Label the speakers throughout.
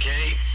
Speaker 1: Okay.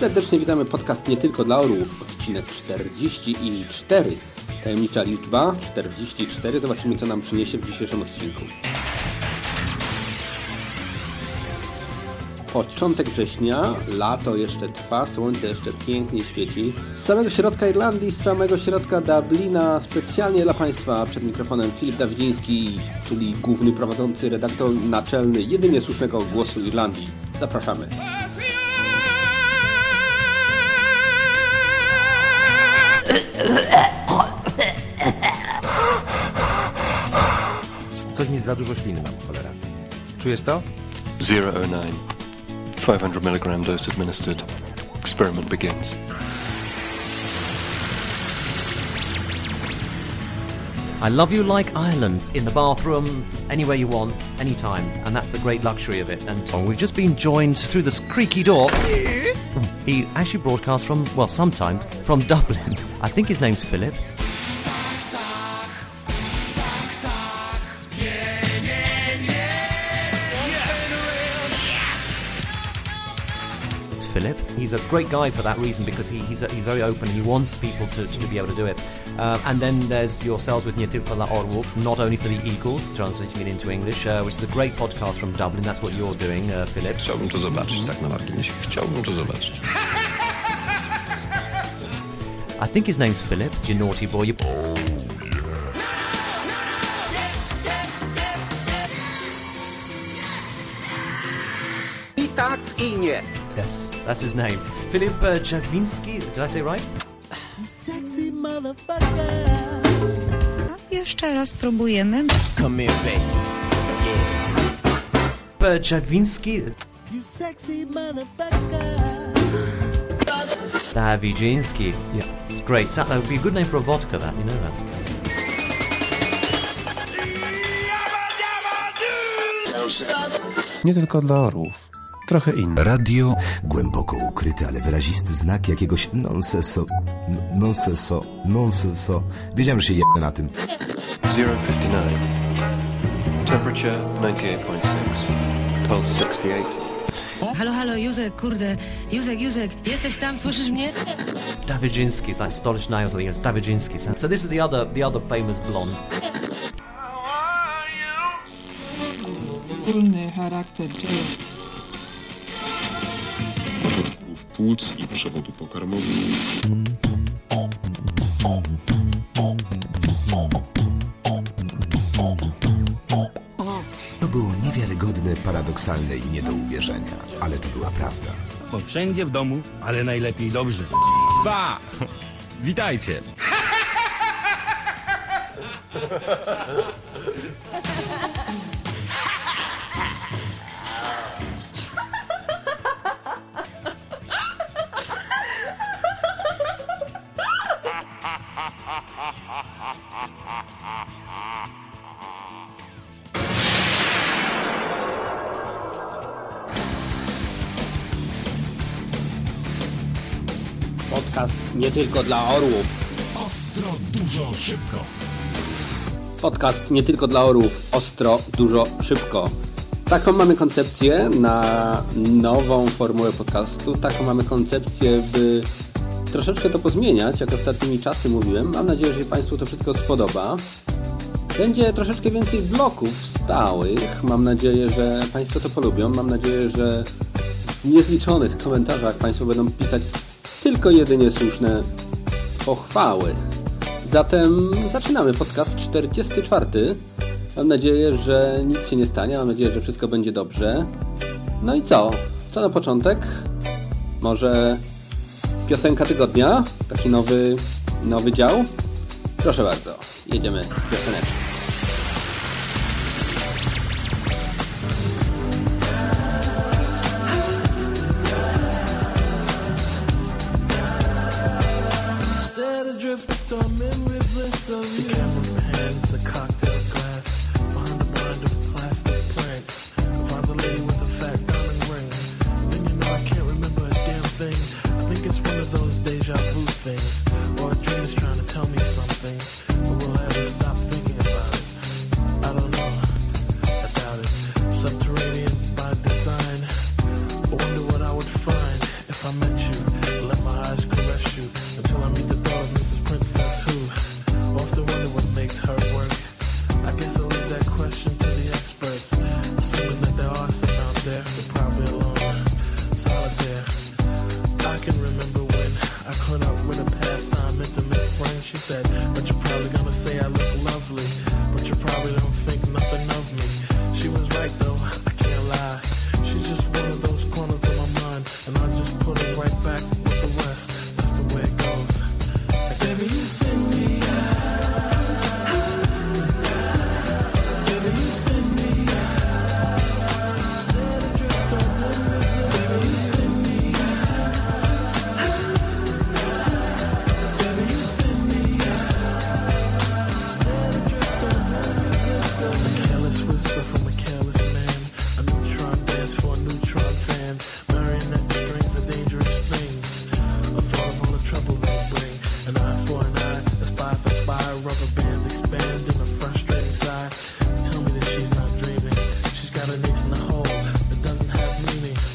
Speaker 2: Serdecznie witamy podcast Nie Tylko dla Orłów, odcinek 44. Tajemnicza liczba 44. Zobaczymy, co nam przyniesie w dzisiejszym odcinku. Początek września, lato jeszcze trwa, słońce jeszcze pięknie świeci. Z samego środka Irlandii, z samego środka Dublina, specjalnie dla Państwa przed mikrofonem Filip Dawidziński, czyli główny prowadzący, redaktor naczelny jedynie słusznego głosu Irlandii. Zapraszamy.
Speaker 3: Coś mi za dużo śliny mam, cholera. Czujesz to?
Speaker 4: 009. 500 milligram dose administered. Experiment begins.
Speaker 5: I love you like Ireland, in the bathroom, anywhere you want, anytime, and that's the great luxury of it. And oh, we've just been joined through this creaky door. He actually broadcasts from, well, sometimes from Dublin. I think his name's Philip. Philip. He's a great guy for that reason because he, he's, he's very open and he wants people to, to be able to do it. Um, and then there's yourselves with Nie Tylko dla Orłów, not only for the Eagles, translating it into English, uh, which is a great podcast from Dublin. That's what you're doing, uh, Philip.
Speaker 4: Chciałbym to zobaczyć, tak na. Chciałbym to zobaczyć.
Speaker 5: I think his name's Philip. You naughty boy. You...
Speaker 6: I tak, i nie.
Speaker 5: Yes, that's his name. Philip uh, Javinski. Did I say right?
Speaker 7: Jeszcze raz próbujemy.
Speaker 5: Uh, Javinski. Dawidziński. Yeah, it's great. That would be a good name for a vodka. That you know that.
Speaker 3: Nie tylko dla orłów. Trochę inny.
Speaker 8: Radio głęboko ukryty, ale wyrazisty znak jakiegoś nonsenso, nonsenso, nonsenso. Wiedziałem, że się jedne na tym.
Speaker 4: 059. Temperature 98.6. Pulse 68.
Speaker 7: Halo, halo, Józek, kurde. Józek, Józek, jesteś tam, słyszysz mnie?
Speaker 5: Dawidziński. It's like Scottish nails. It's Dawidziński. So so this is the other, the other famous blonde.
Speaker 9: Ogólny charakter
Speaker 10: płuc i przewodu pokarmowego.
Speaker 8: To było niewiarygodne, paradoksalne i nie do uwierzenia, ale to była prawda.
Speaker 11: Bo wszędzie w domu, ale najlepiej dobrze.
Speaker 3: Ba! Witajcie!
Speaker 2: nie tylko dla orłów.
Speaker 12: Ostro, dużo, szybko.
Speaker 2: Podcast nie tylko dla orłów, ostro, dużo, szybko. Taką mamy koncepcję na nową formułę podcastu. Taką mamy koncepcję, by troszeczkę to pozmieniać, jak ostatnimi czasy mówiłem. Mam nadzieję, że się Państwu to wszystko spodoba. Będzie troszeczkę więcej bloków stałych. Mam nadzieję, że Państwo to polubią. Mam nadzieję, że w niezliczonych komentarzach Państwo będą pisać tylko jedynie słuszne pochwały. Zatem zaczynamy podcast 44. Mam nadzieję, że nic się nie stanie. Mam nadzieję, że wszystko będzie dobrze. No i co? Co na początek? Może piosenka tygodnia? Taki nowy, nowy dział? Proszę bardzo, jedziemy z pioseneczką.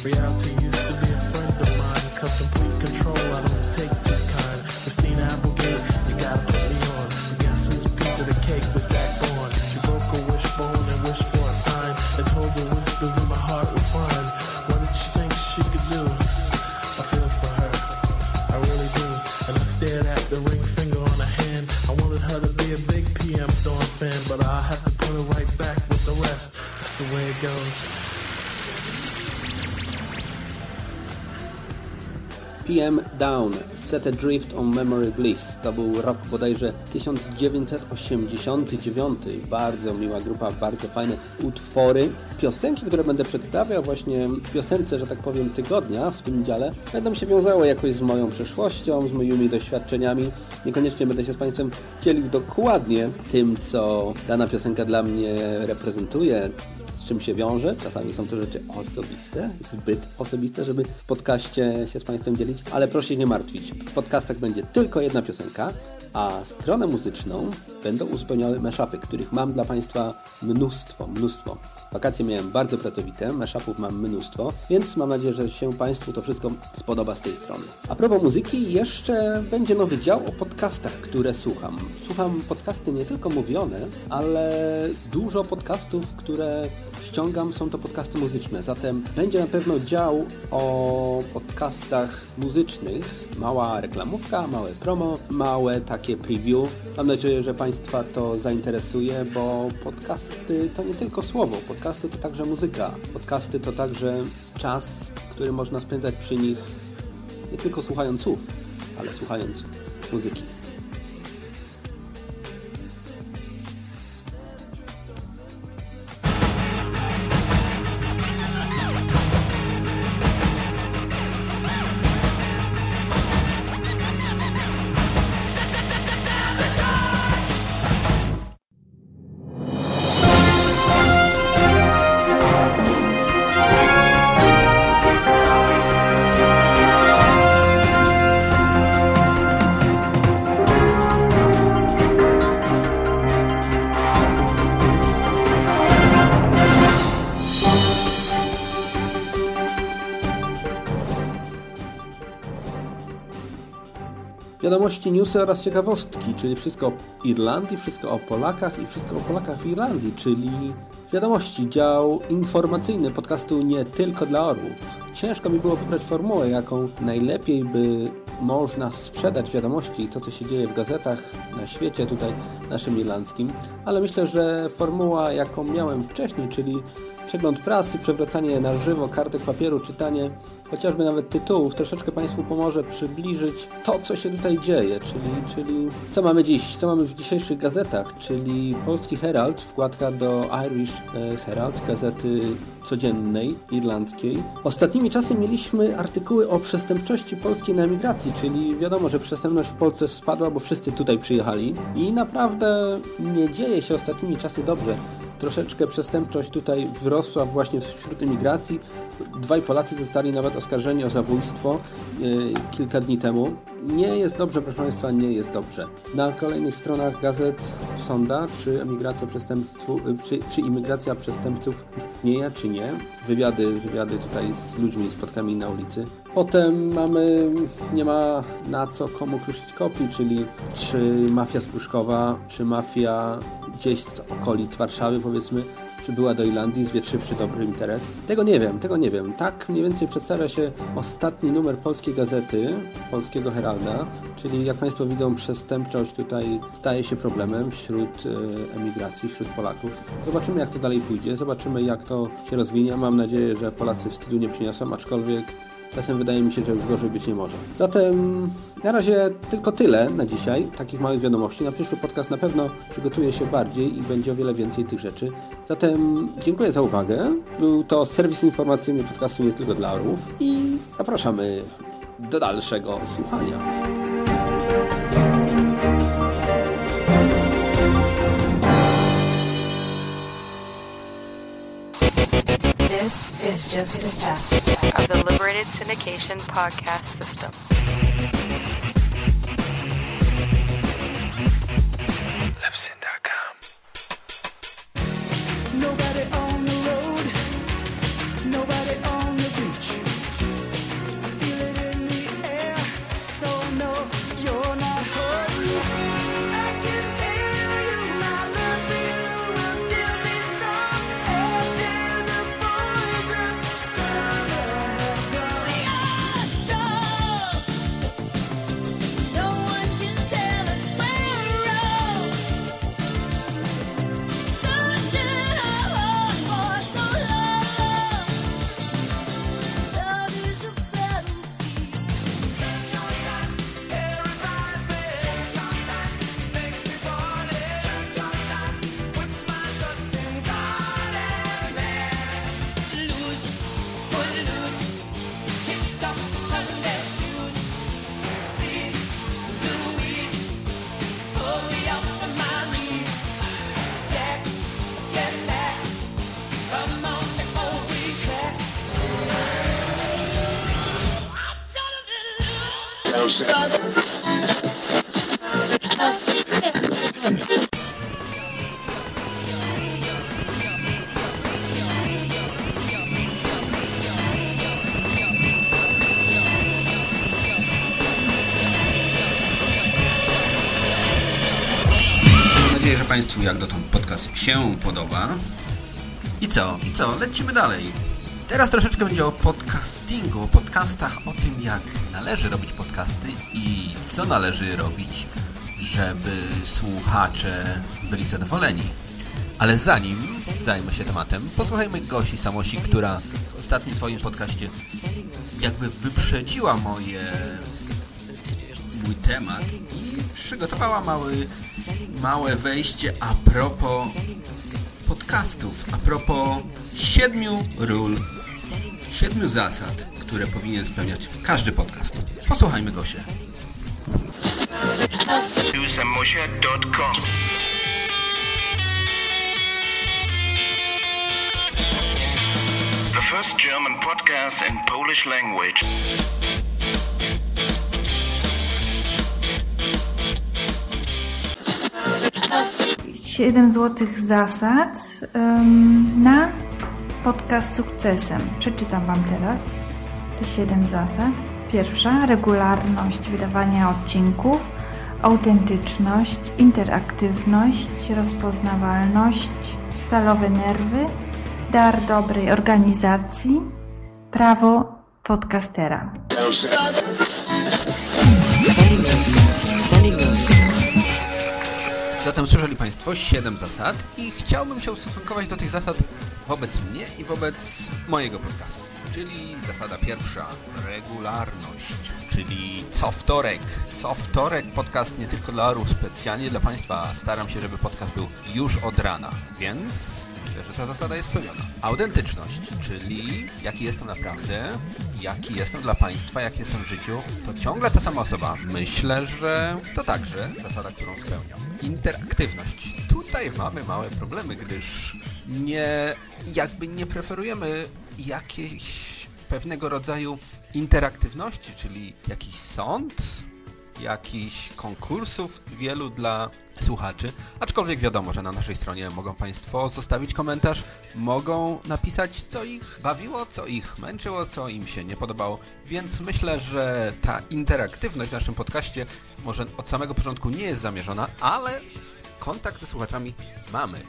Speaker 13: Reality
Speaker 2: Down, Set Adrift on Memory Bliss. To był rok bodajże 1989. Bardzo miła grupa, bardzo fajne utwory. Piosenki, które będę przedstawiał właśnie piosence, że tak powiem, tygodnia w tym dziale, będą się wiązały jakoś z moją przeszłością, z moimi doświadczeniami. Niekoniecznie będę się z Państwem dzielił dokładnie tym, co dana piosenka dla mnie reprezentuje, z czym się wiąże. Czasami są to rzeczy osobiste, zbyt osobiste, żeby w podcaście się z Państwem dzielić, ale proszę się nie martwić. W podcastach będzie tylko jedna piosenka, a stronę muzyczną będą uzupełniały mashupy, których mam dla Państwa mnóstwo, mnóstwo. Wakacje miałem bardzo pracowite, mashupów mam mnóstwo, więc mam nadzieję, że się Państwu to wszystko spodoba z tej strony. A propos muzyki, jeszcze będzie nowy dział o podcastach, które słucham. Słucham podcasty nie tylko mówione, ale dużo podcastów, które ściągam, są to podcasty muzyczne. Zatem będzie na pewno dział o podcastach muzycznych. Mała reklamówka, małe promo, małe takie preview. Mam nadzieję, że Państwa to zainteresuje, bo podcasty to nie tylko słowo, podcasty to także muzyka. Podcasty to także czas, który można spędzać przy nich nie tylko słuchając słów, ale słuchając muzyki. Wiadomości, newsy oraz ciekawostki, czyli wszystko o Irlandii, wszystko o Polakach i wszystko o Polakach w Irlandii, czyli Wiadomości, dział informacyjny podcastu nie tylko dla orłów. Ciężko mi było wybrać formułę, jaką najlepiej by można sprzedać wiadomości, to co się dzieje w gazetach na świecie tutaj naszym irlandzkim, ale myślę, że formuła jaką miałem wcześniej, czyli przegląd prasy, przewracanie na żywo kartek papieru, czytanie chociażby nawet tytułów, troszeczkę Państwu pomoże przybliżyć to, co się tutaj dzieje, czyli, czyli co mamy dziś, co mamy w dzisiejszych gazetach, czyli Polski Herald, wkładka do Irish e, Herald, gazety codziennej, irlandzkiej. Ostatnimi czasy mieliśmy artykuły o przestępczości polskiej na emigracji, czyli wiadomo, że przestępność w Polsce spadła, bo wszyscy tutaj przyjechali i naprawdę nie dzieje się ostatnimi czasy dobrze. Troszeczkę przestępczość tutaj wzrosła właśnie wśród emigracji. Dwaj Polacy zostali nawet oskarżeni o zabójstwo yy, kilka dni temu. Nie jest dobrze, proszę Państwa, nie jest dobrze. Na kolejnych stronach gazet sonda, czy przestępców, czy, czy imigracja przestępców istnieje, czy nie. Wywiady, wywiady tutaj z ludźmi, spotkami na ulicy. Potem mamy, nie ma na co komu kruszyć kopii, czyli czy mafia z Pruszkowa, czy mafia gdzieś z okolic Warszawy powiedzmy, przybyła do Irlandii, zwietrzywszy dobry interes. Tego nie wiem, tego nie wiem. Tak mniej więcej przedstawia się ostatni numer polskiej gazety, polskiego Heralda, czyli jak Państwo widzą, przestępczość tutaj staje się problemem wśród e, emigracji, wśród Polaków. Zobaczymy, jak to dalej pójdzie, zobaczymy, jak to się rozwinie. Mam nadzieję, że Polacy wstydu nie przyniosą, aczkolwiek Czasem wydaje mi się, że już gorzej być nie może. Zatem na razie tylko tyle na dzisiaj, takich małych wiadomości. Na przyszły podcast na pewno przygotuję się bardziej i będzie o wiele więcej tych rzeczy. Zatem dziękuję za uwagę. Był to serwis informacyjny podcastu nie tylko dla orłów i zapraszamy do dalszego słuchania.
Speaker 7: This is just a test of the Liberated Syndication podcast system.
Speaker 14: Libsyn.com. Nobody on
Speaker 2: Państwu jak dotąd podcast się podoba. I co? I co? Lecimy dalej. Teraz troszeczkę będzie o podcastingu, o podcastach, o tym jak należy robić podcasty i co należy robić, żeby słuchacze byli zadowoleni. Ale zanim zajmę się tematem, posłuchajmy Gosi Samosi, która w ostatnim swoim podcaście jakby wyprzedziła moje mój temat i przygotowała mały, małe wejście a propos podcastów, a propos siedmiu ról, siedmiu zasad, które powinien spełniać każdy podcast. Posłuchajmy go się.
Speaker 15: The first German podcast in Polish language.
Speaker 16: Siedem złotych zasad na podcast sukcesem. Przeczytam Wam teraz te siedem zasad. Pierwsza regularność wydawania odcinków, autentyczność, interaktywność, rozpoznawalność, stalowe nerwy, dar dobrej organizacji, prawo podcastera.
Speaker 17: Zatem słyszeli Państwo 7 zasad i chciałbym się ustosunkować do tych zasad wobec mnie i wobec mojego podcastu. Czyli zasada pierwsza, regularność, czyli co wtorek. Co wtorek podcast nie tylko dla orów, specjalnie dla Państwa. Staram się, żeby podcast był już od rana, więc myślę, że ta zasada jest spełniona. Autentyczność, czyli jaki jestem naprawdę, jaki jestem dla Państwa, jaki jestem w życiu, to ciągle ta sama osoba. Myślę, że to także zasada, którą spełniam. Interaktywność. Tutaj mamy małe problemy, gdyż nie, jakby nie preferujemy jakiejś pewnego rodzaju interaktywności, czyli jakiś sąd, jakichś konkursów wielu dla słuchaczy, aczkolwiek wiadomo, że na naszej stronie mogą Państwo zostawić komentarz, mogą napisać, co ich bawiło, co ich męczyło, co im się nie podobało, więc myślę, że ta interaktywność w naszym podcaście może od samego początku nie jest zamierzona, ale kontakt ze słuchaczami mamy,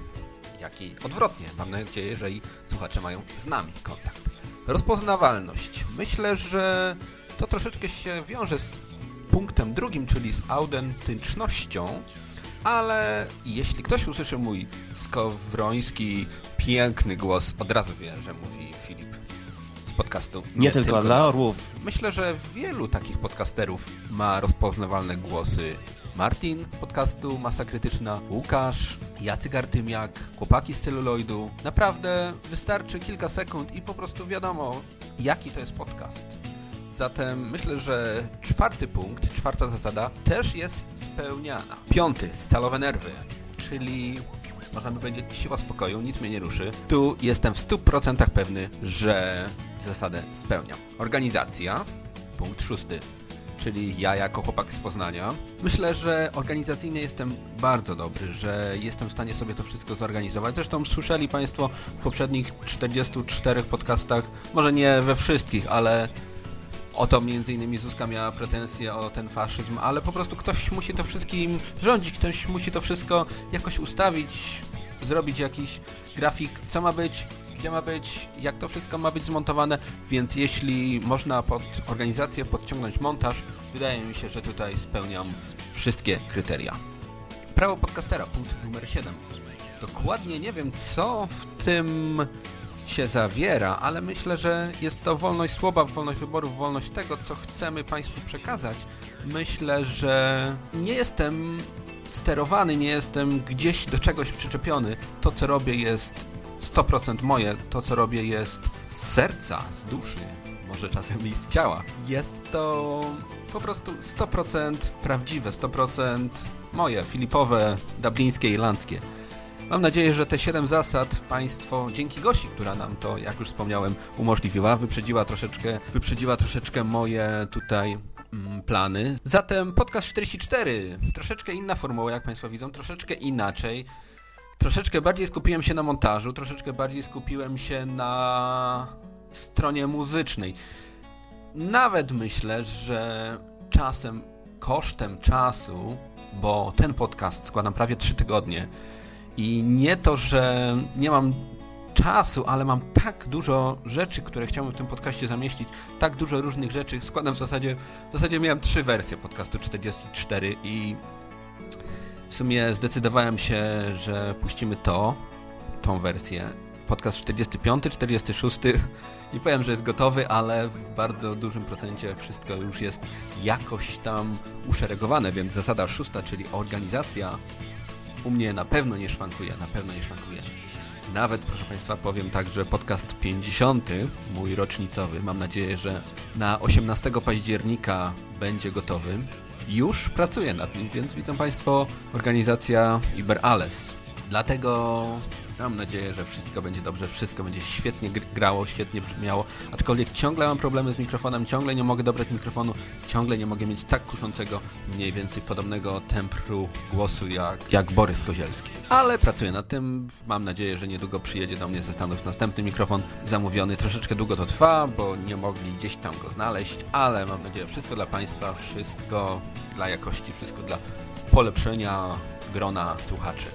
Speaker 17: jak i odwrotnie. Mam nadzieję, że i słuchacze mają z nami kontakt. Rozpoznawalność. Myślę, że to troszeczkę się wiąże z punktem drugim, czyli z autentycznością, ale jeśli ktoś usłyszy mój skowroński, piękny głos, od razu wie, że mówi Filip z podcastu.
Speaker 4: Nie tylko dla orłów.
Speaker 17: Myślę, że wielu takich podcasterów ma rozpoznawalne głosy. Martin podcastu Masa Krytyczna, Łukasz, Jacek Artymiak, chłopaki z celuloidu. Naprawdę wystarczy kilka sekund i po prostu wiadomo, jaki to jest podcast. Zatem myślę, że czwarty punkt, czwarta zasada też jest spełniana. Piąty, stalowe nerwy, czyli można by powiedzieć siła spokoju, nic mnie nie ruszy. Tu jestem w 100% pewny, że zasadę spełniam. Organizacja, punkt szósty, czyli ja jako chłopak z Poznania. Myślę, że organizacyjnie jestem bardzo dobry, że jestem w stanie sobie to wszystko zorganizować. Zresztą słyszeli Państwo w poprzednich 44 podcastach, może nie we wszystkich, ale o to między innymi Zuzka miała pretensje o ten faszyzm, ale po prostu ktoś musi to wszystkim rządzić, ktoś musi to wszystko jakoś ustawić, zrobić jakiś grafik, co ma być, gdzie ma być, jak to wszystko ma być zmontowane, więc jeśli można pod organizację podciągnąć montaż, wydaje mi się, że tutaj spełniam wszystkie kryteria. Prawo podcastera, punkt numer 7. Dokładnie nie wiem, co w tym się zawiera, ale myślę, że jest to wolność słowa, wolność wyborów, wolność tego, co chcemy Państwu przekazać. Myślę, że nie jestem sterowany, nie jestem gdzieś do czegoś przyczepiony. To, co robię jest 100% moje, to, co robię jest z serca, z duszy, może czasem i z ciała. Jest to po prostu 100% prawdziwe, 100% moje, filipowe, dublińskie, irlandzkie. Mam nadzieję, że te 7 zasad Państwo, dzięki Gosi, która nam to, jak już wspomniałem, umożliwiła, wyprzedziła troszeczkę, wyprzedziła troszeczkę moje tutaj mm, plany. Zatem podcast 44, troszeczkę inna formuła, jak Państwo widzą, troszeczkę inaczej. Troszeczkę bardziej skupiłem się na montażu, troszeczkę bardziej skupiłem się na stronie muzycznej. Nawet myślę, że czasem, kosztem czasu, bo ten podcast składam prawie 3 tygodnie, i nie to, że nie mam czasu, ale mam tak dużo rzeczy, które chciałbym w tym podcaście zamieścić, tak dużo różnych rzeczy. Składam w zasadzie, w zasadzie miałem trzy wersje podcastu 44 i w sumie zdecydowałem się, że puścimy to, tą wersję. Podcast 45, 46, nie powiem, że jest gotowy, ale w bardzo dużym procencie wszystko już jest jakoś tam uszeregowane, więc zasada szósta, czyli organizacja u mnie na pewno nie szwankuje, na pewno nie szwankuje. Nawet, proszę Państwa, powiem tak, że podcast 50, mój rocznicowy, mam nadzieję, że na 18 października będzie gotowy. Już pracuję nad nim, więc widzą Państwo organizacja Iber Alles. Dlatego Mam nadzieję, że wszystko będzie dobrze, wszystko będzie świetnie gr- grało, świetnie brzmiało, aczkolwiek ciągle mam problemy z mikrofonem, ciągle nie mogę dobrać mikrofonu, ciągle nie mogę mieć tak kuszącego, mniej więcej podobnego tempru głosu jak, jak Borys Kozielski. Ale pracuję nad tym, mam nadzieję, że niedługo przyjedzie do mnie ze Stanów następny mikrofon zamówiony. Troszeczkę długo to trwa, bo nie mogli gdzieś tam go znaleźć, ale mam nadzieję, wszystko dla Państwa, wszystko dla jakości, wszystko dla polepszenia grona słuchaczy.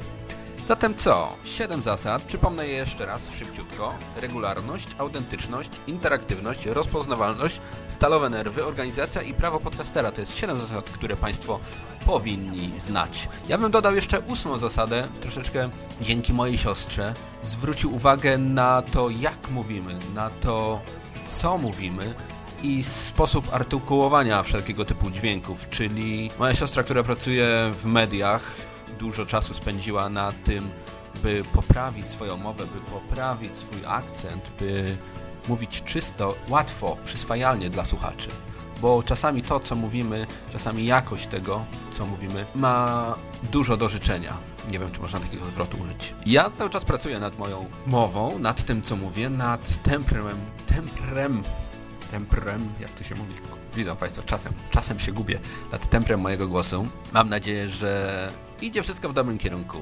Speaker 17: Zatem co? 7 zasad, przypomnę je jeszcze raz szybciutko. Regularność, autentyczność, interaktywność, rozpoznawalność, stalowe nerwy, organizacja i prawo podcastera. To jest 7 zasad, które Państwo powinni znać. Ja bym dodał jeszcze ósmą zasadę, troszeczkę dzięki mojej siostrze. Zwrócił uwagę na to, jak mówimy, na to, co mówimy, i sposób artykułowania wszelkiego typu dźwięków, czyli moja siostra, która pracuje w mediach, dużo czasu spędziła na tym, by poprawić swoją mowę, by poprawić swój akcent, by mówić czysto, łatwo, przyswajalnie dla słuchaczy. Bo czasami to, co mówimy, czasami jakość tego, co mówimy, ma dużo do życzenia. Nie wiem, czy można takiego zwrotu użyć. Ja cały czas pracuję nad moją mową, nad tym, co mówię, nad temprem, temprem temprem, jak to się mówi, widzą Państwo, czasem, czasem się gubię nad temprem mojego głosu. Mam nadzieję, że idzie wszystko w dobrym kierunku,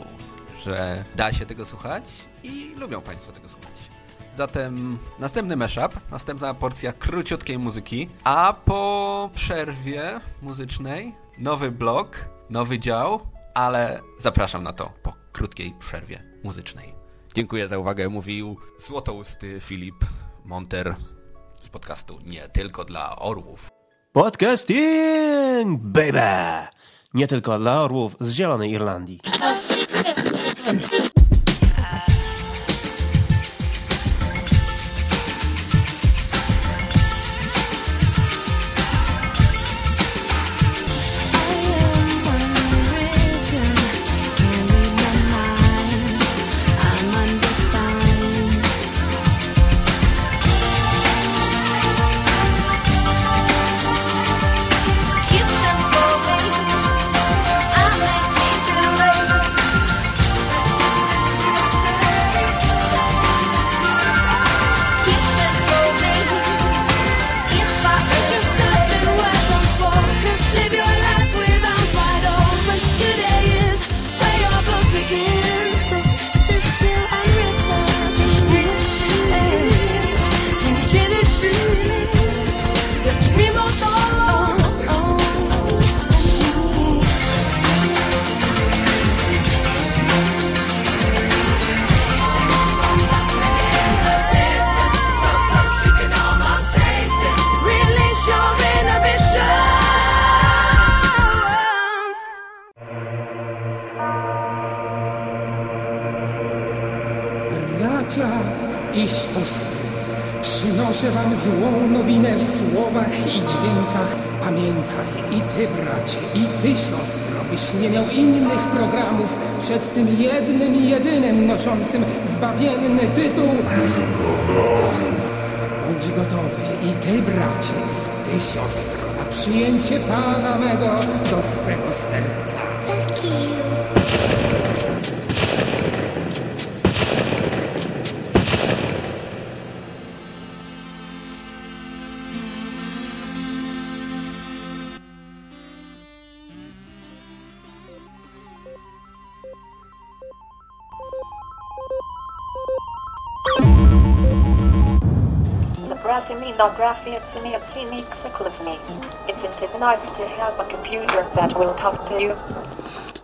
Speaker 17: że da się tego słuchać i lubią Państwo tego słuchać. Zatem następny mashup, następna porcja króciutkiej muzyki, a po przerwie muzycznej nowy blok, nowy dział, ale zapraszam na to po krótkiej przerwie muzycznej. Dziękuję za uwagę, mówił złotousty Filip Monter z podcastu Nie tylko dla orłów.
Speaker 18: Podcasting, baby! Nie tylko dla orłów z Zielonej Irlandii.
Speaker 19: przynoszę wam złą nowinę w słowach i dźwiękach. Pamiętaj i ty, bracie, i ty, siostro, byś nie miał innych programów przed tym jednym i jedynym noszącym zbawienny tytuł. Bądź gotowy i ty, bracie, i ty, siostro, na przyjęcie Pana mego do swego serca.
Speaker 20: Miocini Cyklizmi. Isn't it nice to have a computer that will talk to you?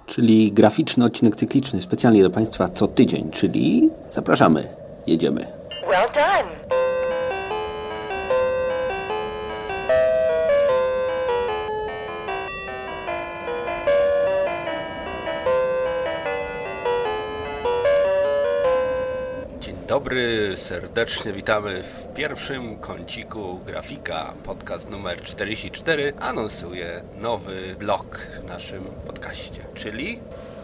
Speaker 17: Czyli graficzny odcinek cykliczny specjalnie do Państwa co tydzień, czyli zapraszamy, jedziemy.
Speaker 20: Well done.
Speaker 17: Dobry, serdecznie witamy w pierwszym kąciku grafika. Podcast numer 44 anonsuje nowy blok w naszym podcaście, czyli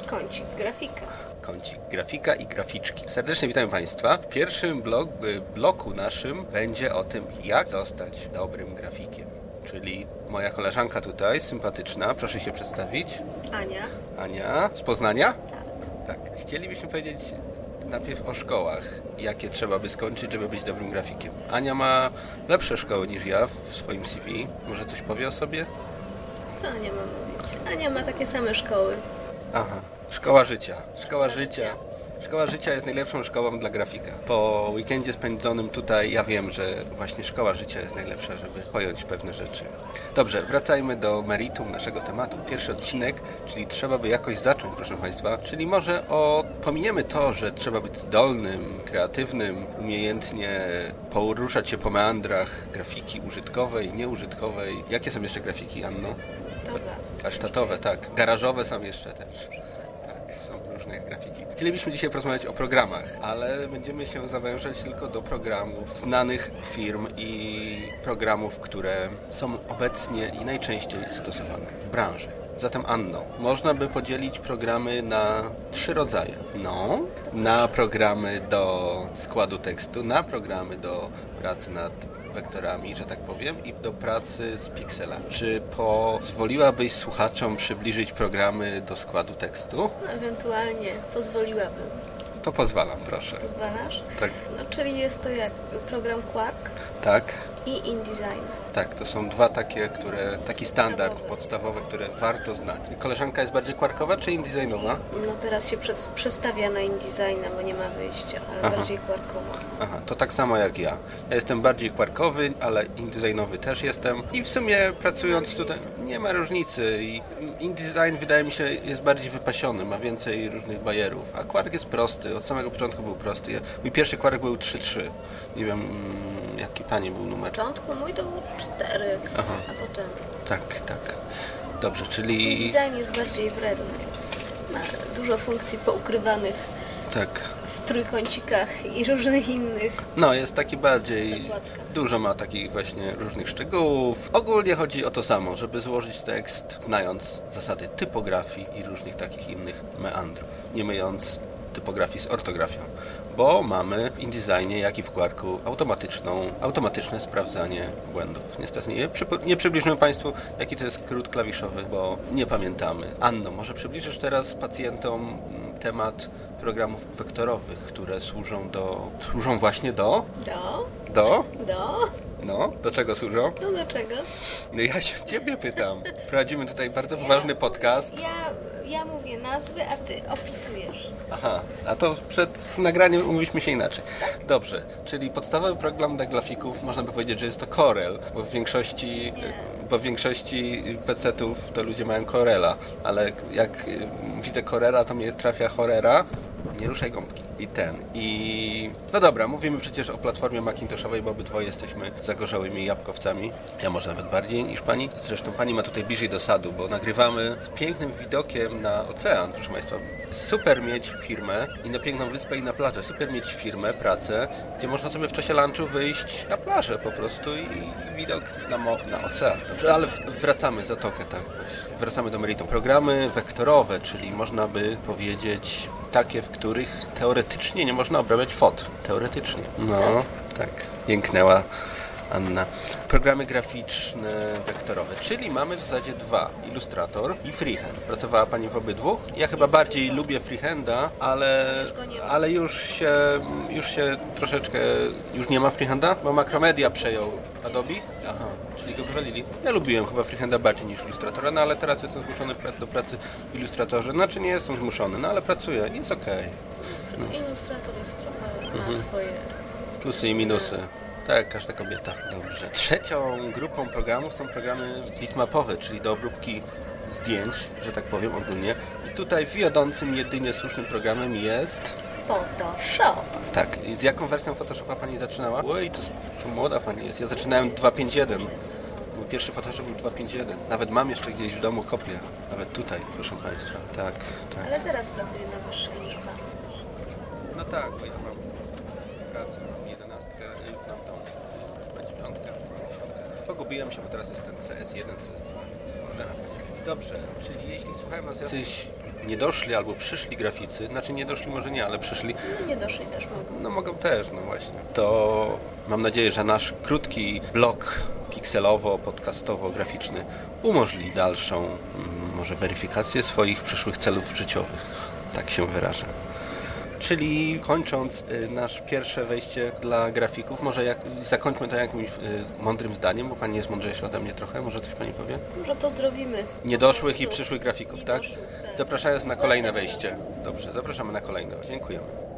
Speaker 21: Kącik grafika.
Speaker 17: kącik grafika i graficzki. Serdecznie witam Państwa. W pierwszym blok, y, bloku naszym będzie o tym, jak zostać dobrym grafikiem. Czyli moja koleżanka tutaj, sympatyczna, proszę się przedstawić.
Speaker 21: Ania.
Speaker 17: Ania, z Poznania? Tak. Chcielibyśmy powiedzieć najpierw o szkołach. Jakie trzeba by skończyć, żeby być dobrym grafikiem. Ania ma lepsze szkoły niż ja w swoim CV. Może coś powie o sobie?
Speaker 21: Co Ania ma mówić? Ania ma takie same szkoły.
Speaker 17: Aha. Szkoła życia. Szkoła życia. Szkoła życia jest najlepszą szkołą dla grafika. Po weekendzie spędzonym tutaj ja wiem, że właśnie szkoła życia jest najlepsza, żeby pojąć pewne rzeczy. Dobrze, wracajmy do meritum naszego tematu. Pierwszy odcinek, czyli trzeba by jakoś zacząć, proszę Państwa. Czyli może o, pominiemy to, że trzeba być zdolnym, kreatywnym, umiejętnie poruszać się po meandrach grafiki użytkowej, nieużytkowej. Jakie są jeszcze grafiki, Anno?
Speaker 21: Dobra.
Speaker 17: Warsztatowe, tak. Garażowe są jeszcze też. Tak, są różne grafiki. Chcielibyśmy dzisiaj porozmawiać o programach, ale będziemy się zawężać tylko do programów znanych firm i programów, które są obecnie i najczęściej stosowane w branży. Zatem Anno, można by podzielić programy na trzy rodzaje. No, na programy do składu tekstu, na programy do pracy nad wektorami, że tak powiem, i do pracy z pikselami. Czy pozwoliłabyś słuchaczom przybliżyć programy do składu tekstu?
Speaker 21: No, ewentualnie pozwoliłabym.
Speaker 17: To pozwalam, proszę.
Speaker 21: Pozwalasz?
Speaker 17: Tak,
Speaker 21: No, czyli jest to jak program Quark
Speaker 17: tak,
Speaker 21: i InDesign.
Speaker 17: Tak. To są dwa takie, które, taki standard podstawowy, które warto znać. Koleżanka jest bardziej kwarkowa czy InDesignowa?
Speaker 21: No teraz się przed, przestawia na InDesigna, bo nie ma wyjścia, ale
Speaker 17: Aha.
Speaker 21: bardziej Quarkowo.
Speaker 17: Aha, to tak samo jak ja. Ja jestem bardziej kwarkowy, ale InDesignowy też jestem. I w sumie pracując tutaj nie ma różnicy. I InDesign wydaje mi się jest bardziej wypasiony, ma więcej różnych bajerów. A Quark jest prosty, od samego początku był prosty. Mój pierwszy Quark był 3.3. Nie wiem mm, jaki pani był numer.
Speaker 21: Na początku mój to był 4,
Speaker 17: Aha.
Speaker 21: a potem
Speaker 17: Tak, tak. Dobrze, czyli...
Speaker 21: InDesign jest bardziej wredny. Ma dużo funkcji poukrywanych
Speaker 17: Tak.
Speaker 21: w trójkącikach i różnych innych.
Speaker 17: No, jest taki bardziej.
Speaker 21: Zakładka.
Speaker 17: Dużo ma takich właśnie różnych szczegółów. Ogólnie chodzi o to samo, żeby złożyć tekst, znając zasady typografii i różnych takich innych meandrów, nie myjąc typografii z ortografią. Bo mamy w InDesignie, jak i w Quarku automatyczną, automatyczne sprawdzanie błędów. Niestety nie, nie przybliżymy Państwu, jaki to jest skrót klawiszowy, bo nie pamiętamy. Anno, może przybliżysz teraz pacjentom temat programów wektorowych, które służą do... służą właśnie do...
Speaker 21: Do?
Speaker 17: Do?
Speaker 21: Do?
Speaker 17: No, do czego służą?
Speaker 21: No dlaczego?
Speaker 17: No ja się ciebie pytam. Prowadzimy tutaj bardzo poważny podcast.
Speaker 21: Ja, ja mówię nazwy, a ty opisujesz.
Speaker 17: Aha, a to przed nagraniem umówiliśmy się inaczej. Dobrze, czyli podstawowy program dla grafików można by powiedzieć, że jest to Corel, bo w większości, bo w większości PC-ów to ludzie mają Corela, ale jak widzę Corela, to mnie trafia chorera. Nie ruszaj gąbki. I ten. I no dobra, mówimy przecież o platformie Macintoshowej, bo obydwoje jesteśmy zagorzałymi jabłkowcami. Ja może nawet bardziej niż pani. Zresztą pani ma tutaj bliżej do sadu, bo nagrywamy z pięknym widokiem na ocean, proszę państwa. Super mieć firmę i na piękną wyspę i na plażę. Super mieć firmę, pracę, gdzie można sobie w czasie lunchu wyjść na plażę po prostu i widok na, na ocean. Dobrze, ale wracamy zatokę, tak właśnie. Wracamy do meritum. Programy wektorowe, czyli można by powiedzieć takie, w których teoretycznie nie można obrabiać fot. Teoretycznie. No, tak. Jęknęła Anna. Programy graficzne wektorowe, czyli mamy w zasadzie dwa. Illustrator i Freehand. Pracowała Pani w obydwu? Ja chyba bardziej lubię Freehanda, ale, ale już się, już się troszeczkę, już nie ma Freehanda, bo Macromedia przejął Adobe. Aha, czyli go wywalili. Ja lubiłem chyba Freehanda bardziej niż Illustratora, no ale teraz jestem zmuszony do pracy w Illustratorze. Znaczy nie jestem zmuszony, no ale pracuję, jest okej.
Speaker 21: Ilustrator jest trochę, ma
Speaker 17: Mhm.
Speaker 21: swoje...
Speaker 17: Plusy i minusy. Tak, każda kobieta. Dobrze. Trzecią grupą programów są programy bitmapowe, czyli do obróbki zdjęć, że tak powiem ogólnie. I tutaj wiodącym, jedynie słusznym programem jest...
Speaker 21: Photoshop.
Speaker 17: Tak, i z jaką wersją Photoshopa Pani zaczynała? Oj, to, to młoda Pani jest. Ja zaczynałem 2.5.1. Mój pierwszy Photoshop był 2.5.1. Nawet mam jeszcze gdzieś w domu kopię. Nawet tutaj, proszę Państwa. Tak, tak.
Speaker 21: Ale teraz pracuję na wyższej.
Speaker 17: No tak, bo ja mam pracę, mam jedenastkę i mam tą chyba dziewiątkę, dziesiątkę. Pogubiłem się, bo teraz jest ten CS1, CS2, więc. Dobrze, czyli jeśli słuchają nas jacyś niedoszli albo przyszli graficy, znaczy niedoszli może nie, ale przyszli,
Speaker 21: No nie doszli też mogą.
Speaker 17: no mogą też, no właśnie. To mam nadzieję, że nasz krótki blog pikselowo-podcastowo-graficzny umożliwi dalszą, mm, może weryfikację swoich przyszłych celów życiowych. Tak się wyrażę. Czyli kończąc y, nasz pierwsze wejście dla grafików, może jak, zakończmy to jakimś y, mądrym zdaniem, bo Pani jest mądrzejsza ode mnie trochę, może coś Pani powie?
Speaker 21: Może pozdrowimy.
Speaker 17: Niedoszłych i przyszłych grafików, tak? Zapraszając na kolejne wejście. Dobrze, zapraszamy na kolejne. Dziękujemy.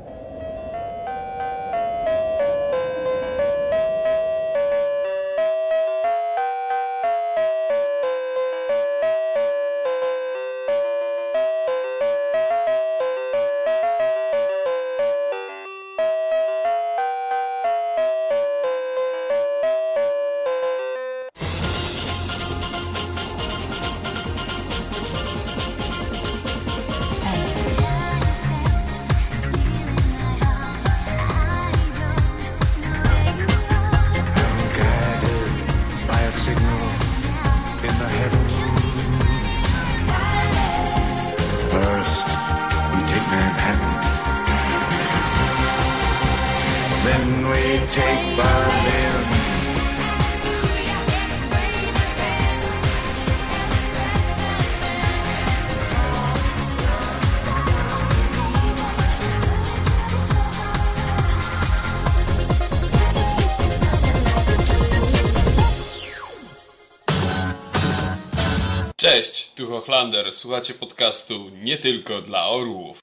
Speaker 22: Cześć, tu Hochlander. Słuchacie podcastu nie tylko dla orłów.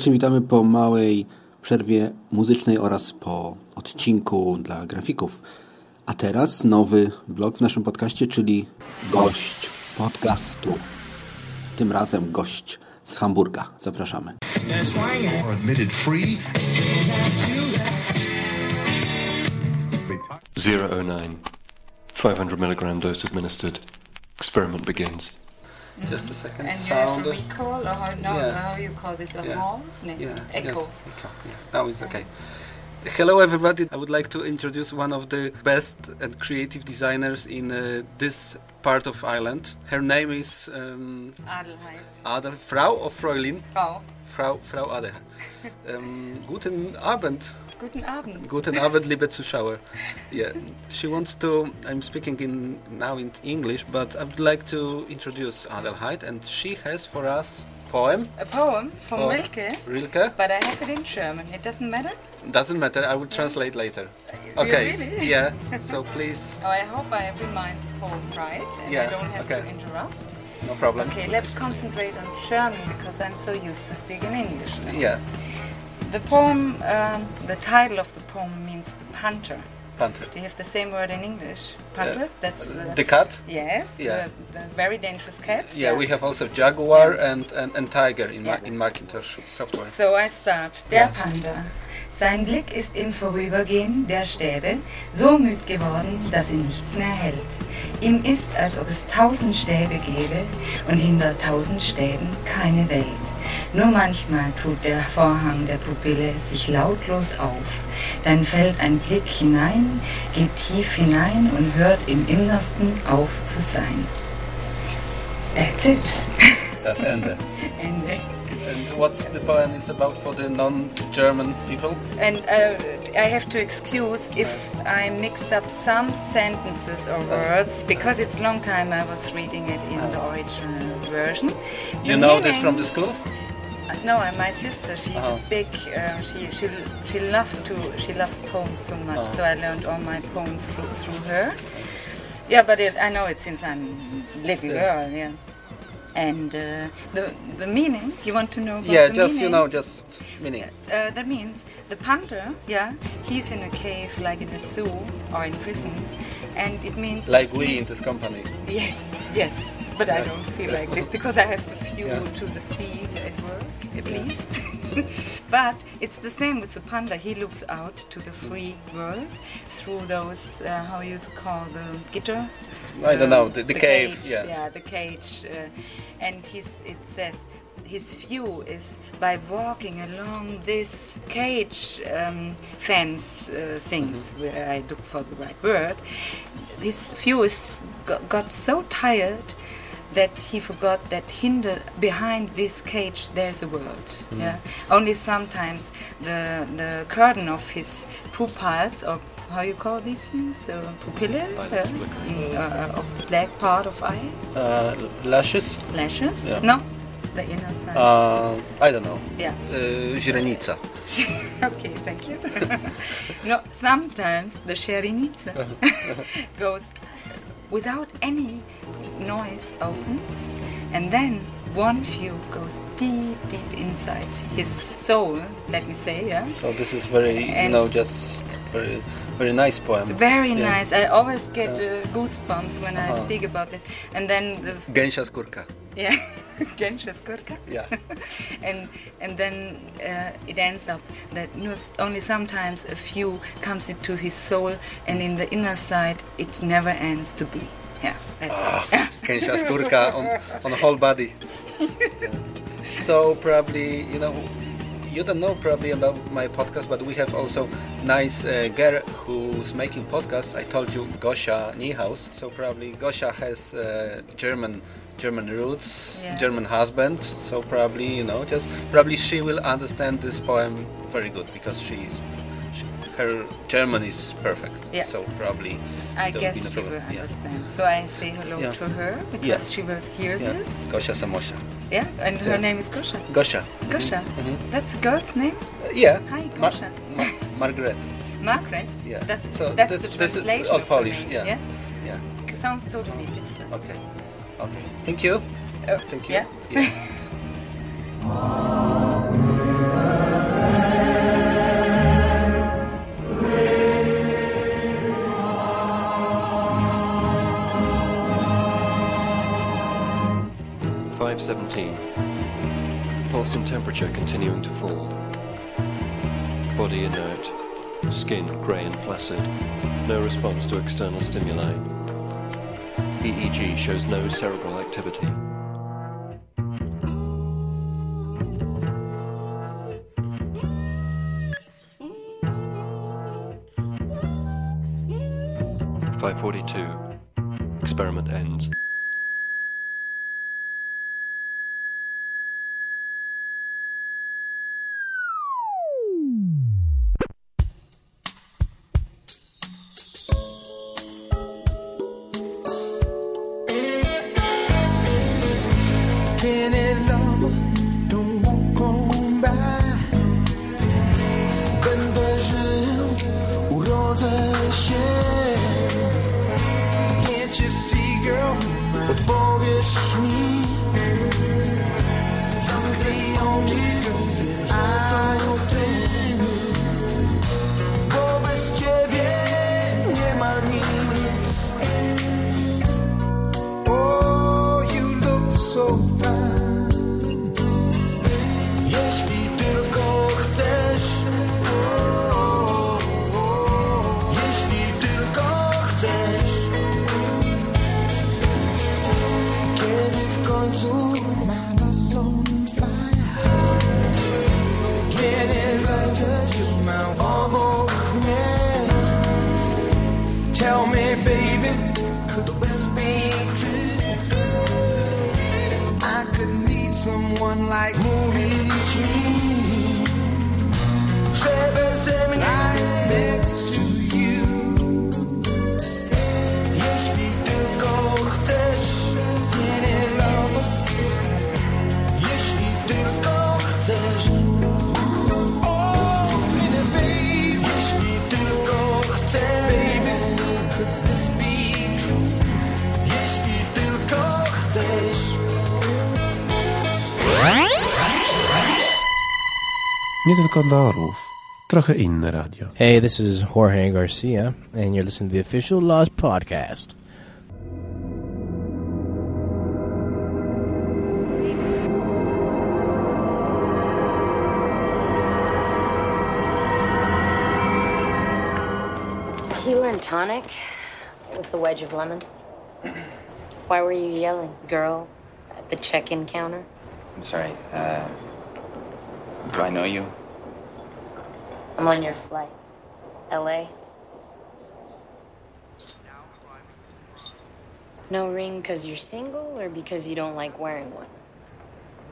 Speaker 17: Serdecznie witamy po małej przerwie muzycznej oraz po odcinku dla grafików. A teraz nowy blog w naszym podcaście, czyli gość podcastu. Tym razem gość z Hamburga. Zapraszamy.
Speaker 13: Free.
Speaker 14: 009. 500 milligram dose administered. Experiment begins.
Speaker 17: Just a second.
Speaker 23: And
Speaker 17: Sound.
Speaker 23: you have a recall, or how, no,
Speaker 17: Yeah.
Speaker 23: how you call this, a
Speaker 17: Yeah.
Speaker 23: horn? No,
Speaker 17: Yeah,
Speaker 23: echo.
Speaker 17: yes, echo. Yeah. Now it's okay. Hello, everybody. I would like to introduce one of the best and creative designers in uh, this part of Ireland. Her name is um,
Speaker 23: Adelheid.
Speaker 17: Adel, Frau or Fräulein?
Speaker 23: Frau.
Speaker 17: Frau, Frau Adelheid. Um, guten Abend.
Speaker 23: Guten Abend.
Speaker 17: Guten Abend, liebe Zuschauer. Yeah, she wants to. I'm speaking in now in English, but I would like to introduce Adelheid, and she has for us poem.
Speaker 23: A poem from
Speaker 17: Oh,
Speaker 23: Rilke,
Speaker 17: Rilke.
Speaker 23: but I have it in German. It doesn't matter?
Speaker 17: Doesn't matter. I will translate later. Uh, okay.
Speaker 23: really?
Speaker 17: Yeah. So please,
Speaker 23: Oh, I hope I remind the poem right and
Speaker 17: Yeah,
Speaker 23: I don't have
Speaker 17: okay.
Speaker 23: to interrupt.
Speaker 17: no problem.
Speaker 23: Okay, let's concentrate on German because I'm so used to speaking English. now.
Speaker 17: Yeah.
Speaker 23: The poem, um, the title of the poem means the punter.
Speaker 17: Panther.
Speaker 23: Do you have the same word in English? Punter? That's the,
Speaker 17: The cat.
Speaker 23: Yes,
Speaker 17: Yeah.
Speaker 23: the, the very dangerous cat.
Speaker 17: Yeah, we have also Jaguar and, and, and Tiger in, Ma- in Macintosh software.
Speaker 23: So I start. Der Panther. Sein Blick ist im Vorübergehen der Stäbe so müd geworden, dass ihn nichts mehr hält. Ihm ist, als ob es tausend Stäbe gäbe und hinter tausend Stäben keine Welt. Nur manchmal tut der Vorhang der Pupille sich lautlos auf. Dann fällt ein Blick hinein, geht tief hinein und hört im Innersten auf zu sein. That's it.
Speaker 17: Ende.
Speaker 23: Ende.
Speaker 17: And what's the poem is about for the non-German people?
Speaker 23: And uh, I have to excuse if I mixed up some sentences or words because it's a long time I was reading it in the original version.
Speaker 17: You
Speaker 23: The
Speaker 17: know this from the school?
Speaker 23: Uh, No, and my sister, she's
Speaker 17: Oh.
Speaker 23: a big. Um, she she she loved to. She loves poems so much,
Speaker 17: Oh.
Speaker 23: so I learned all my poems through, through her. Yeah, but it, I know it since I'm little girl. Yeah. And uh, the the meaning you want to know? About
Speaker 17: Yeah, just you know, just meaning.
Speaker 23: Uh, that means the panther, yeah, he's in a cave like in a zoo or in prison, and it means
Speaker 17: Like we in this company.
Speaker 23: Yes, yes, but I don't feel like this because I have the view
Speaker 17: Yeah.
Speaker 23: to the sea at work, at least. but it's the same with the panda. He looks out to the free world through those uh, how you call the gitter.
Speaker 17: I don't
Speaker 23: Um,
Speaker 17: know, the- the cave,
Speaker 23: cage,
Speaker 17: yeah.
Speaker 23: yeah, the cage, uh, and he's it says. His view is by walking along this cage um, fence uh, things,
Speaker 17: Mm-hmm.
Speaker 23: where I look for the right word. His view is got, got so tired that he forgot that hinder behind this cage there's a world.
Speaker 17: Mm.
Speaker 23: Yeah. Only sometimes the the curtain of his pupils or how you call these things, uh, pupille, uh, mm, uh, of the black part of eye,
Speaker 17: Uh, lashes?
Speaker 23: lashes.
Speaker 17: Yeah.
Speaker 23: No, the inner side.
Speaker 17: Uh, I don't know.
Speaker 23: Yeah.
Speaker 17: Uh, źrenica.
Speaker 23: okay, thank you. no, sometimes the sherenica goes without any noise opens, and then one view goes deep, deep inside his soul. Let me say, yeah.
Speaker 17: So this is very, you know, just very, very nice poem.
Speaker 23: Very
Speaker 17: Yeah.
Speaker 23: nice. I always get uh, goosebumps when I
Speaker 17: Uh-huh.
Speaker 23: speak about this. And then the
Speaker 17: skórka.
Speaker 23: yeah, Gensha Skórka.
Speaker 17: Yeah.
Speaker 23: and and then uh, it ends up that no, only sometimes a few comes into his soul, and in the inner side it never ends to be. Yeah, that's
Speaker 17: Ah, skórka on, on whole body. Yeah. So probably, you know, you don't know probably about my podcast, but we have also nice uh, girl who's making podcasts. I told you Gosia Niehaus. So probably Gosia has uh, German German roots,
Speaker 23: Yeah.
Speaker 17: German husband. So probably you know, just probably she will understand this poem very good because she is her German is perfect.
Speaker 23: Yeah.
Speaker 17: So probably
Speaker 23: I
Speaker 17: there will be
Speaker 23: guess
Speaker 17: no
Speaker 23: she will
Speaker 17: Yeah.
Speaker 23: understand. So I say hello
Speaker 17: Yeah.
Speaker 23: to her because she will hear this.
Speaker 17: Gosia Samosia.
Speaker 23: Yeah, and her name is Gosha.
Speaker 17: Gosia.
Speaker 23: Gosha.
Speaker 17: Mhm.
Speaker 23: That's a girl's name.
Speaker 17: Yeah.
Speaker 23: Hi,
Speaker 17: Mar-
Speaker 23: Gosha.
Speaker 17: Ma- Margaret.
Speaker 23: Margaret.
Speaker 17: Yeah.
Speaker 23: That's,
Speaker 17: So
Speaker 23: that's
Speaker 17: this-
Speaker 23: the translation of
Speaker 17: Polish,
Speaker 23: name,
Speaker 17: yeah.
Speaker 23: yeah. Sounds totally different.
Speaker 17: Okay. Okay. Thank you.
Speaker 23: Oh,
Speaker 17: Thank you.
Speaker 23: yeah.
Speaker 17: yeah.
Speaker 14: Five seventeen. Pulse and temperature continuing to fall. Body inert. Skin grey and flaccid. No response to external stimuli. EEG shows no cerebral activity. Five forty-two.
Speaker 13: Nie tylko.
Speaker 24: Trochę inne radio.
Speaker 3: Hey, this is Jorge Garcia, and you're listening to the official Lost Podcast.
Speaker 25: Tequila and tonic with the wedge of lemon. Why were you yelling, girl, at the check-in counter?
Speaker 26: I'm sorry. Uh, do I know you?
Speaker 25: I'm on your flight. LA? No ring because you're single or because you don't like wearing one?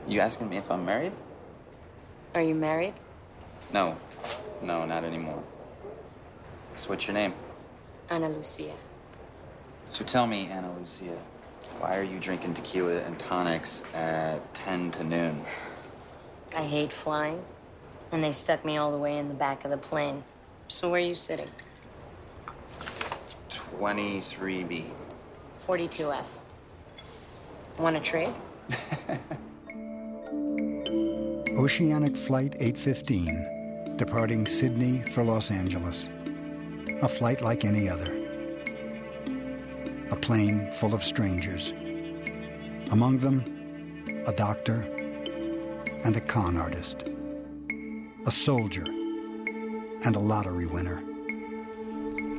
Speaker 26: You asking me if I'm married?
Speaker 25: Are you married?
Speaker 26: No. No, not anymore. So what's your name?
Speaker 25: Ana Lucia.
Speaker 26: So tell me, Ana Lucia, why are you drinking tequila and tonics at 10 to noon?
Speaker 25: I hate flying, and they stuck me all the way in the back of the plane. So where are you sitting?
Speaker 26: 23B.
Speaker 25: 42F. Want to trade?
Speaker 27: Oceanic Flight 815, departing Sydney for Los Angeles. A flight like any other. A plane full of strangers. Among them, a doctor and a con artist. A soldier and a lottery winner.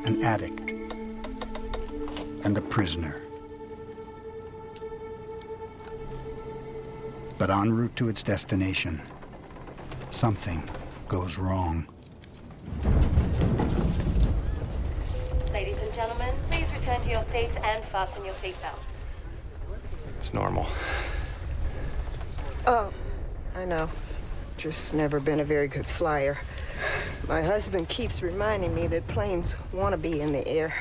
Speaker 27: An addict and a prisoner. But en route to its destination, something goes wrong.
Speaker 28: Ladies and gentlemen, please return to your seats and fasten your seatbelts.
Speaker 26: It's normal.
Speaker 29: Oh, I know. Just never been a very good flyer. My husband keeps reminding me that planes want to be in the air.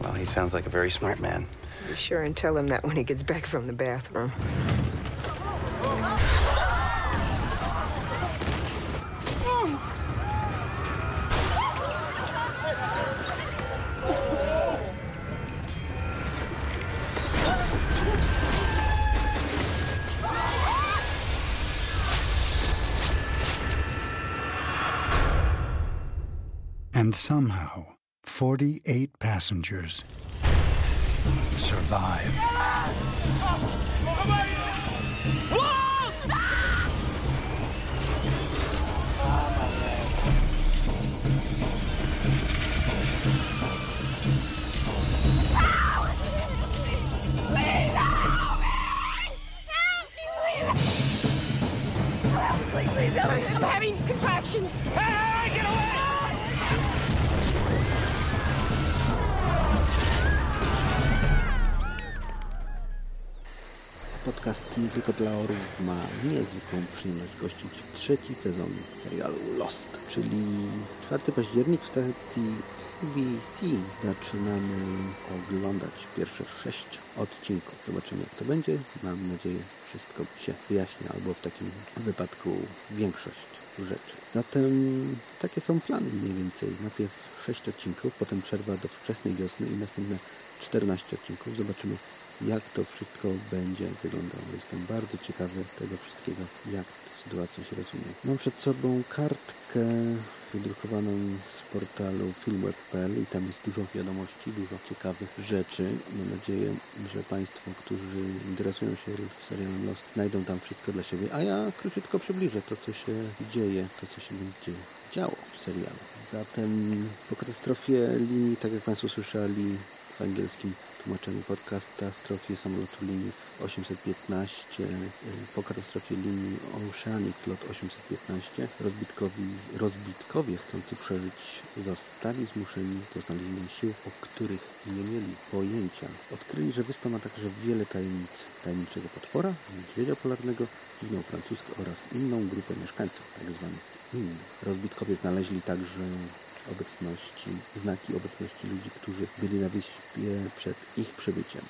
Speaker 26: Well, he sounds like a very smart man.
Speaker 29: Be sure and tell him that when he gets back from the bathroom.
Speaker 27: And somehow, 48 passengers survive.
Speaker 30: Please, please help me. I'm having contractions. Ah!
Speaker 2: Podcast nie tylko dla orów ma niezwykłą przyjemność gościć trzeci sezon serialu Lost, czyli 4 październik w stacji BBC zaczynamy oglądać pierwsze sześć odcinków. Zobaczymy jak to będzie. Mam nadzieję wszystko się wyjaśni, albo w takim wypadku większość rzeczy. Zatem takie są plany mniej więcej. Najpierw 6 odcinków, potem przerwa do wczesnej wiosny i następne 14 odcinków. Zobaczymy jak to wszystko będzie wyglądało. Jestem bardzo ciekawy tego wszystkiego, jak sytuacja się rozwinie. Mam przed sobą kartkę wydrukowaną z portalu filmweb.pl i tam jest dużo wiadomości, dużo ciekawych rzeczy. Mam nadzieję, że Państwo, którzy interesują się serialem Lost, znajdą tam wszystko dla siebie, a ja króciutko przybliżę to, co się dzieje, to, co się będzie działo w serialu. Zatem po katastrofie linii, tak jak Państwo słyszeli, w angielskim tłumaczeniu po katastrofie samolotu linii 815, po katastrofie linii Oceanic Lot 815 rozbitkowi, rozbitkowie chcący przeżyć zostali zmuszeni do znalezienia sił, o których nie mieli pojęcia. Odkryli, że wyspa ma także wiele tajemnic. Tajemniczego potwora, niedźwiedzia polarnego, dziwną francuską oraz inną grupę mieszkańców, tak zwanych inni. Rozbitkowie znaleźli także obecności, znaki obecności ludzi, którzy byli na wyspie przed ich przybyciem.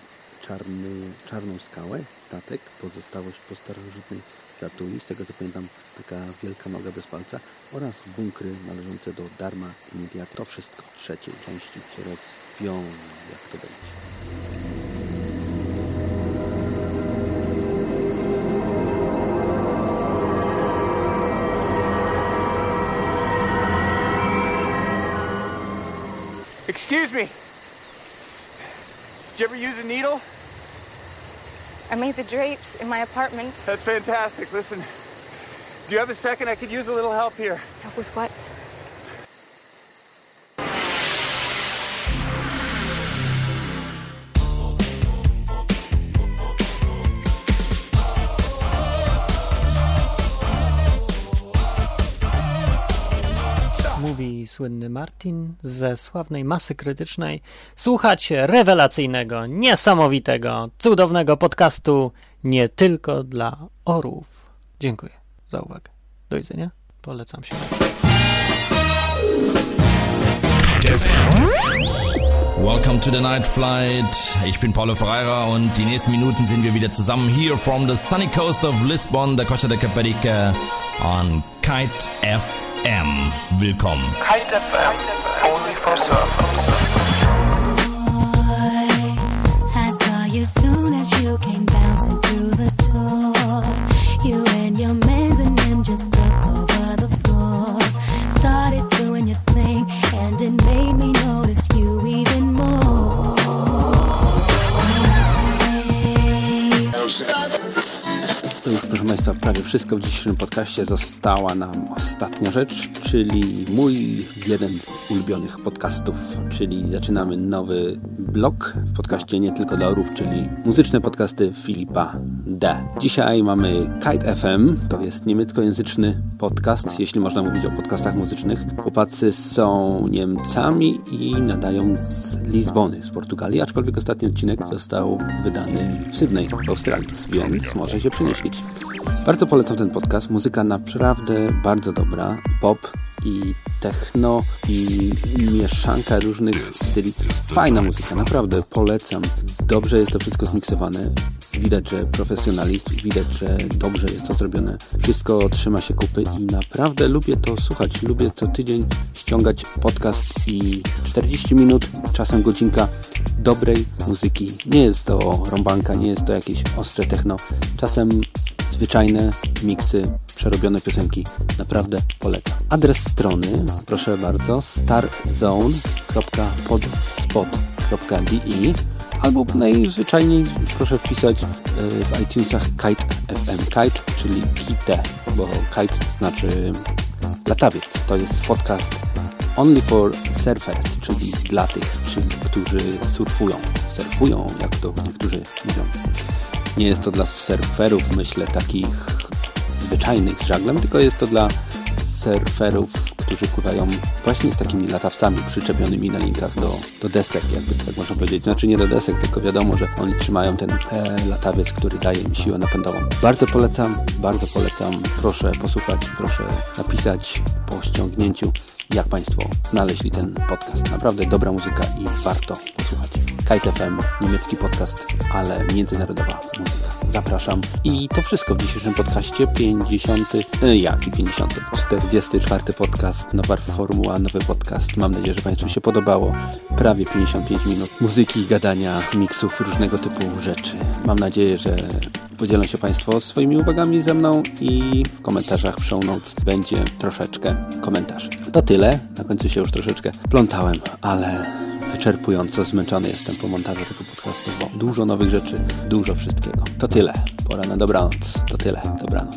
Speaker 2: Czarny, czarną skałę, statek, pozostałość po starożytnej statui, z tego co pamiętam taka wielka noga bez palca oraz bunkry należące do Dharma India. To wszystko w trzeciej części się jak to będzie.
Speaker 31: Excuse me. Did you ever use a needle?
Speaker 23: I made the drapes in my apartment.
Speaker 31: That's fantastic. Listen, do you have a second? I could use a little help here.
Speaker 23: Help with what?
Speaker 32: Mówi słynny Martin ze sławnej masy krytycznej. Słuchacie rewelacyjnego, niesamowitego, cudownego podcastu nie tylko dla orów. Dziękuję za uwagę. Do widzenia. Polecam się.
Speaker 33: Welcome to the Night Flight. Ich bin Paulo Ferreira und die nächsten Minuten sind wir wieder zusammen hier from the sunny coast of Lisbon, der Costa de Caparica on Kite FM. Willkommen.
Speaker 34: Kite FM, only for surfers.
Speaker 22: I saw you soon as you came bouncing through the door. You and your mans and them just took over the floor. Started doing your thing, and it
Speaker 2: Państwa, prawie wszystko w dzisiejszym podcaście. Została nam ostatnia rzecz, czyli mój jeden z ulubionych podcastów, czyli zaczynamy nowy blok w podcaście nie tylko dla orów, czyli muzyczne podcasty Filipa D. Dzisiaj mamy Kite FM, to jest niemieckojęzyczny podcast, jeśli można mówić o podcastach muzycznych. Chłopacy są Niemcami i nadają z Lizbony, z Portugalii, aczkolwiek ostatni odcinek został wydany w Sydney, w Australii, więc może się przynieśli. Bardzo polecam ten podcast. Muzyka naprawdę bardzo dobra. Pop i techno i mieszanka różnych styli. Fajna muzyka, naprawdę polecam. Dobrze jest to wszystko zmiksowane. Widać, że profesjonalist, widać, że dobrze jest to zrobione. Wszystko trzyma się kupy i naprawdę lubię to słuchać. Lubię co tydzień ściągać podcast i 40 minut, czasem godzinka dobrej muzyki. Nie jest to rąbanka, nie jest to jakieś ostre techno. Czasem zwyczajne miksy, przerobione piosenki. Naprawdę polecam. Adres strony, proszę bardzo, starzone.podspot.de albo najzwyczajniej proszę wpisać e, w iTunesach Kite FM. Kite, czyli kite, bo kite znaczy latawiec. To jest podcast Only for Surfers, czyli dla tych, czyli którzy surfują. Surfują, jak to niektórzy mówią. Nie jest to dla surferów, myślę, takich zwyczajnych z żaglem, tylko jest to dla surferów, którzy pływają właśnie z takimi latawcami przyczepionymi na linkach do, do desek, jakby tak można powiedzieć. Znaczy nie do desek, tylko wiadomo, że oni trzymają ten e, latawiec, który daje im siłę napędową. Bardzo polecam, bardzo polecam. Proszę posłuchać, proszę napisać po ściągnięciu, jak Państwo znaleźli ten podcast. Naprawdę dobra muzyka i warto posłuchać. Kite FM, niemiecki podcast, ale międzynarodowa muzyka. Zapraszam. I to wszystko w dzisiejszym podcaście. 50. E, jaki 50? 44 podcast, nowa formuła, nowy podcast. Mam nadzieję, że Państwu się podobało. Prawie 55 minut muzyki, gadania, miksów, różnego typu rzeczy. Mam nadzieję, że podzielą się Państwo swoimi uwagami ze mną i w komentarzach w show notes będzie troszeczkę komentarzy. To tyle. Na końcu się już troszeczkę plątałem, ale wyczerpująco zmęczony jestem po montażu tego podcastu, bo dużo nowych rzeczy, dużo wszystkiego. To tyle. Pora na dobranoc. To tyle. Dobranoc.